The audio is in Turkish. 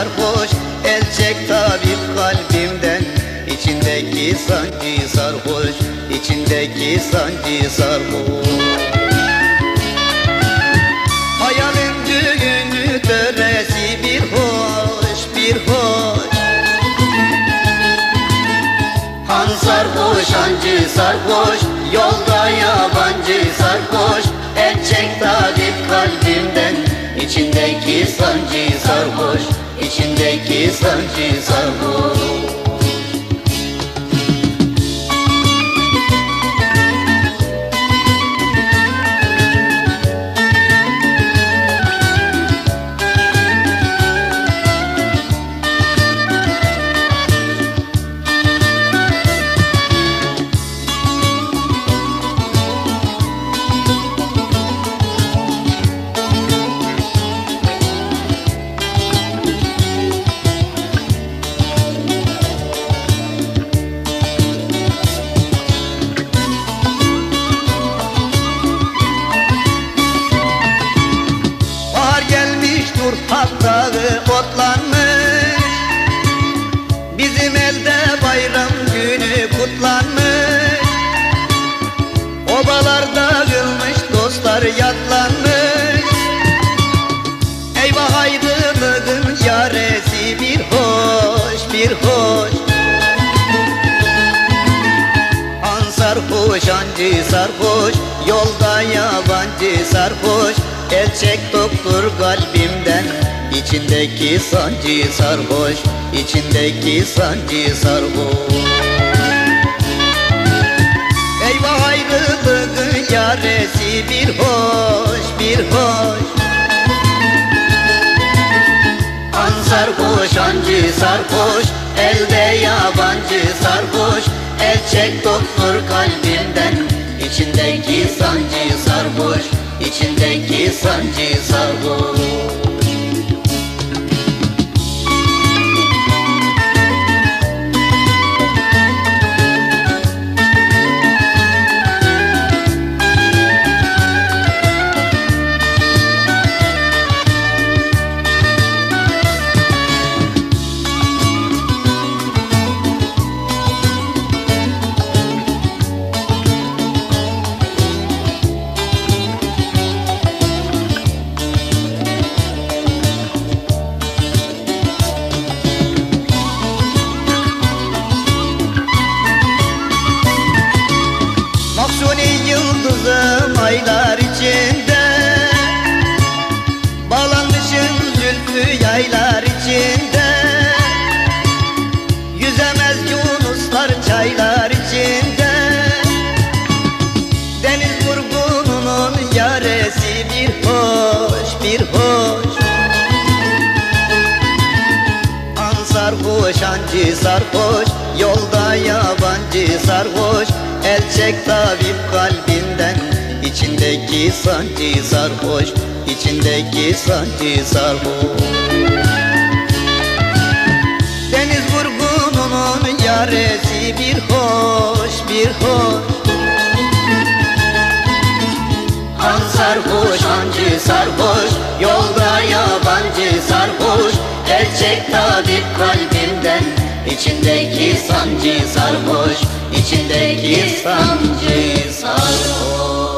sarhoş El çek tabip kalbimden. İçindeki sancı sarhoş. İçindeki sancı sarhoş. Hayalin düğünü töresi bir hoş bir hoş. Han sarhoş hancı sarhoş. Yolda yabancı sarhoş. El çek tabip kalbimden. İçindeki sancı sarhoş İçindeki sancı sarhoş yatlanmış Eyvah ayrılığın yaresi bir hoş bir hoş. An sarhoş ancı sarhoş Yolda yabancı sarhoş. El çek doktor kalbimden İçindeki sancı sarhoş İçindeki sancı sarhoş yaresi bir hoş bir hoş. Sarhoş ancı sarhoş Elde yabancı sarhoş. El çek doktor kalbimden İçindeki sancı sarhoş İçindeki sancı sarhoş aylar içinde. Bağlanmışım zülfü yaylar içinde. Yüzemez yunuslar çaylar içinde. Deniz vurgununun yaresi bir hoş bir hoş. Sarhoş ancı sarhoş Yolda yabancı sarhoş. El çek tabip kalbinden İçindeki sancı sarhoş İçindeki sancı sarhoş Deniz vurgununun yaresi bir hoş bir hoş. An sarhoş ancı sarhoş Yolda yabancı sarhoş El çek tabip kalbimden İçindeki sancı sarhoş İçindeki sancı sarhoş